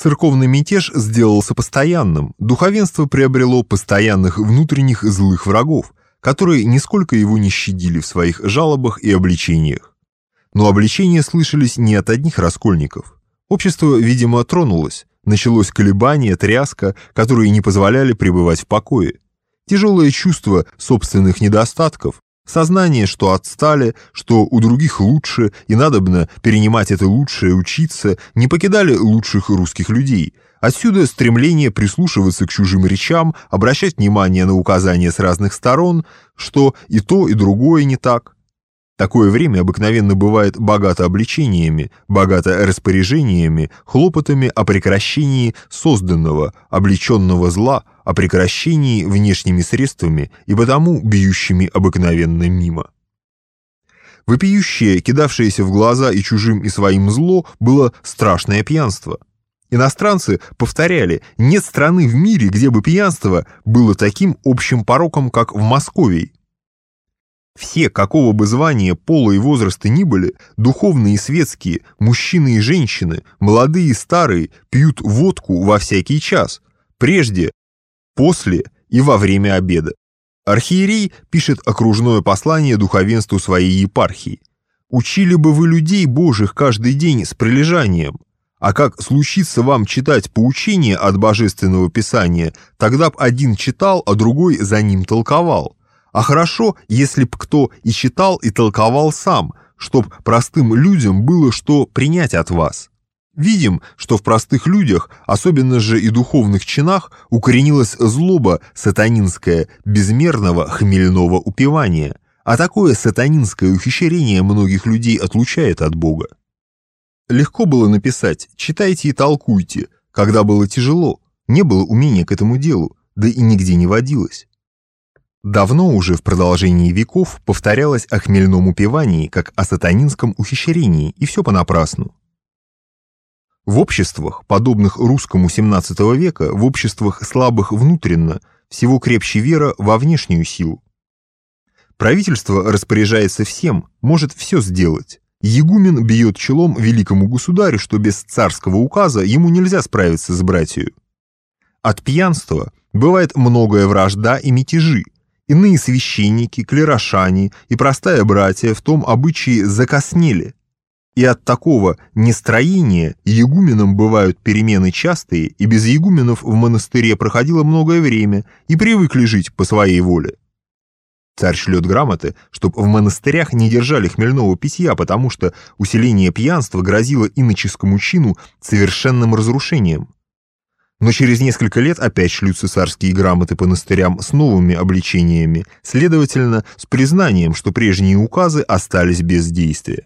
Церковный мятеж сделался постоянным, духовенство приобрело постоянных внутренних злых врагов, которые нисколько его не щадили в своих жалобах и обличениях. Но обличения слышались не от одних раскольников. Общество, видимо, тронулось, началось колебание, тряска, которые не позволяли пребывать в покое. Тяжелое чувство собственных недостатков, Сознание, что отстали, что у других лучше, и надобно перенимать это лучшее, учиться, не покидали лучших русских людей. Отсюда стремление прислушиваться к чужим речам, обращать внимание на указания с разных сторон, что и то, и другое не так. Такое время обыкновенно бывает богато обличениями, богато распоряжениями, хлопотами о прекращении созданного, облеченного зла, о прекращении внешними средствами и потому бьющими обыкновенно мимо. Вопиющее, кидавшееся в глаза и чужим, и своим зло, было страшное пьянство. Иностранцы повторяли, нет страны в мире, где бы пьянство было таким общим пороком, как в Москве, все, какого бы звания, пола и возраста ни были, духовные и светские, мужчины и женщины, молодые и старые, пьют водку во всякий час, прежде, после и во время обеда. Архиерей пишет окружное послание духовенству своей епархии. «Учили бы вы людей Божьих каждый день с прилежанием, а как случится вам читать поучение от Божественного Писания, тогда б один читал, а другой за ним толковал». А хорошо, если б кто и читал, и толковал сам, чтоб простым людям было что принять от вас. Видим, что в простых людях, особенно же и духовных чинах, укоренилась злоба сатанинская безмерного хмельного упивания, а такое сатанинское ухищрение многих людей отлучает от Бога. Легко было написать «читайте и толкуйте», когда было тяжело, не было умения к этому делу, да и нигде не водилось. Давно уже в продолжении веков повторялось о хмельном упивании, как о сатанинском ухищрении, и все понапрасну. В обществах, подобных русскому XVII века, в обществах слабых внутренно, всего крепче вера во внешнюю силу. Правительство распоряжается всем, может все сделать. Егумен бьет челом великому государю, что без царского указа ему нельзя справиться с братью. От пьянства бывает многое вражда и мятежи, Иные священники, клерошане и простая братья в том обычае закоснели. И от такого нестроения егуменам бывают перемены частые, и без егуменов в монастыре проходило многое время, и привыкли жить по своей воле. Царь шлет грамоты, чтоб в монастырях не держали хмельного питья, потому что усиление пьянства грозило иноческому чину совершенным разрушением. Но через несколько лет опять шлют цесарские грамоты по монастырям с новыми обличениями, следовательно, с признанием, что прежние указы остались без действия.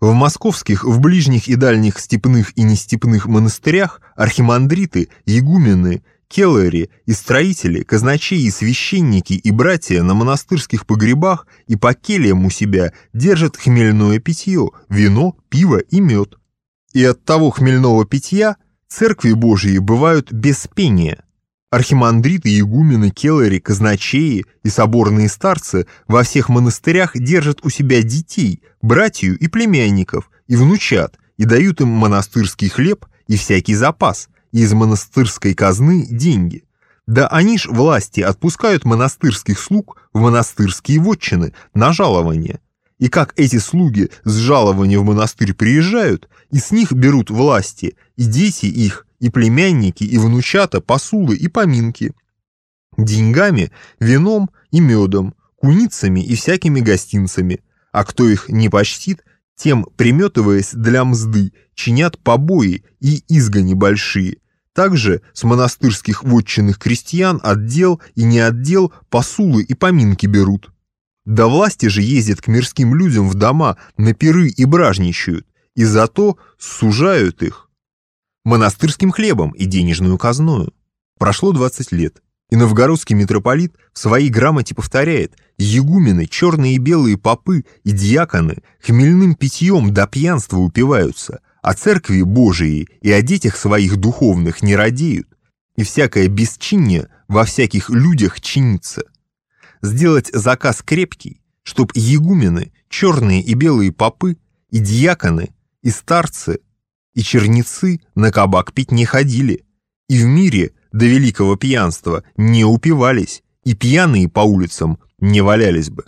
В московских, в ближних и дальних степных и нестепных монастырях архимандриты, егумены, келлери и строители, казначеи и священники и братья на монастырских погребах и по кельям у себя держат хмельное питье, вино, пиво и мед. И от того хмельного питья – Церкви Божьи бывают без пения. Архимандриты, игумены, келари, казначеи и соборные старцы во всех монастырях держат у себя детей, братью и племянников, и внучат, и дают им монастырский хлеб и всякий запас, и из монастырской казны деньги. Да они ж власти отпускают монастырских слуг в монастырские вотчины на жалование, и как эти слуги с жалования в монастырь приезжают, и с них берут власти, и дети их, и племянники, и внучата, посулы и поминки. Деньгами, вином и медом, куницами и всякими гостинцами, а кто их не почтит, тем, приметываясь для мзды, чинят побои и изгони большие. Также с монастырских вотчинных крестьян отдел и не отдел посулы и поминки берут. До власти же ездят к мирским людям в дома, на пиры и бражничают, и зато сужают их монастырским хлебом и денежную казною. Прошло 20 лет, и новгородский митрополит в своей грамоте повторяет «Егумены, черные и белые попы и диаконы хмельным питьем до пьянства упиваются, а церкви Божии и о детях своих духовных не радеют, и всякое бесчиние во всяких людях чинится» сделать заказ крепкий, чтоб егумены, черные и белые попы, и дьяконы, и старцы, и черницы на кабак пить не ходили, и в мире до великого пьянства не упивались, и пьяные по улицам не валялись бы.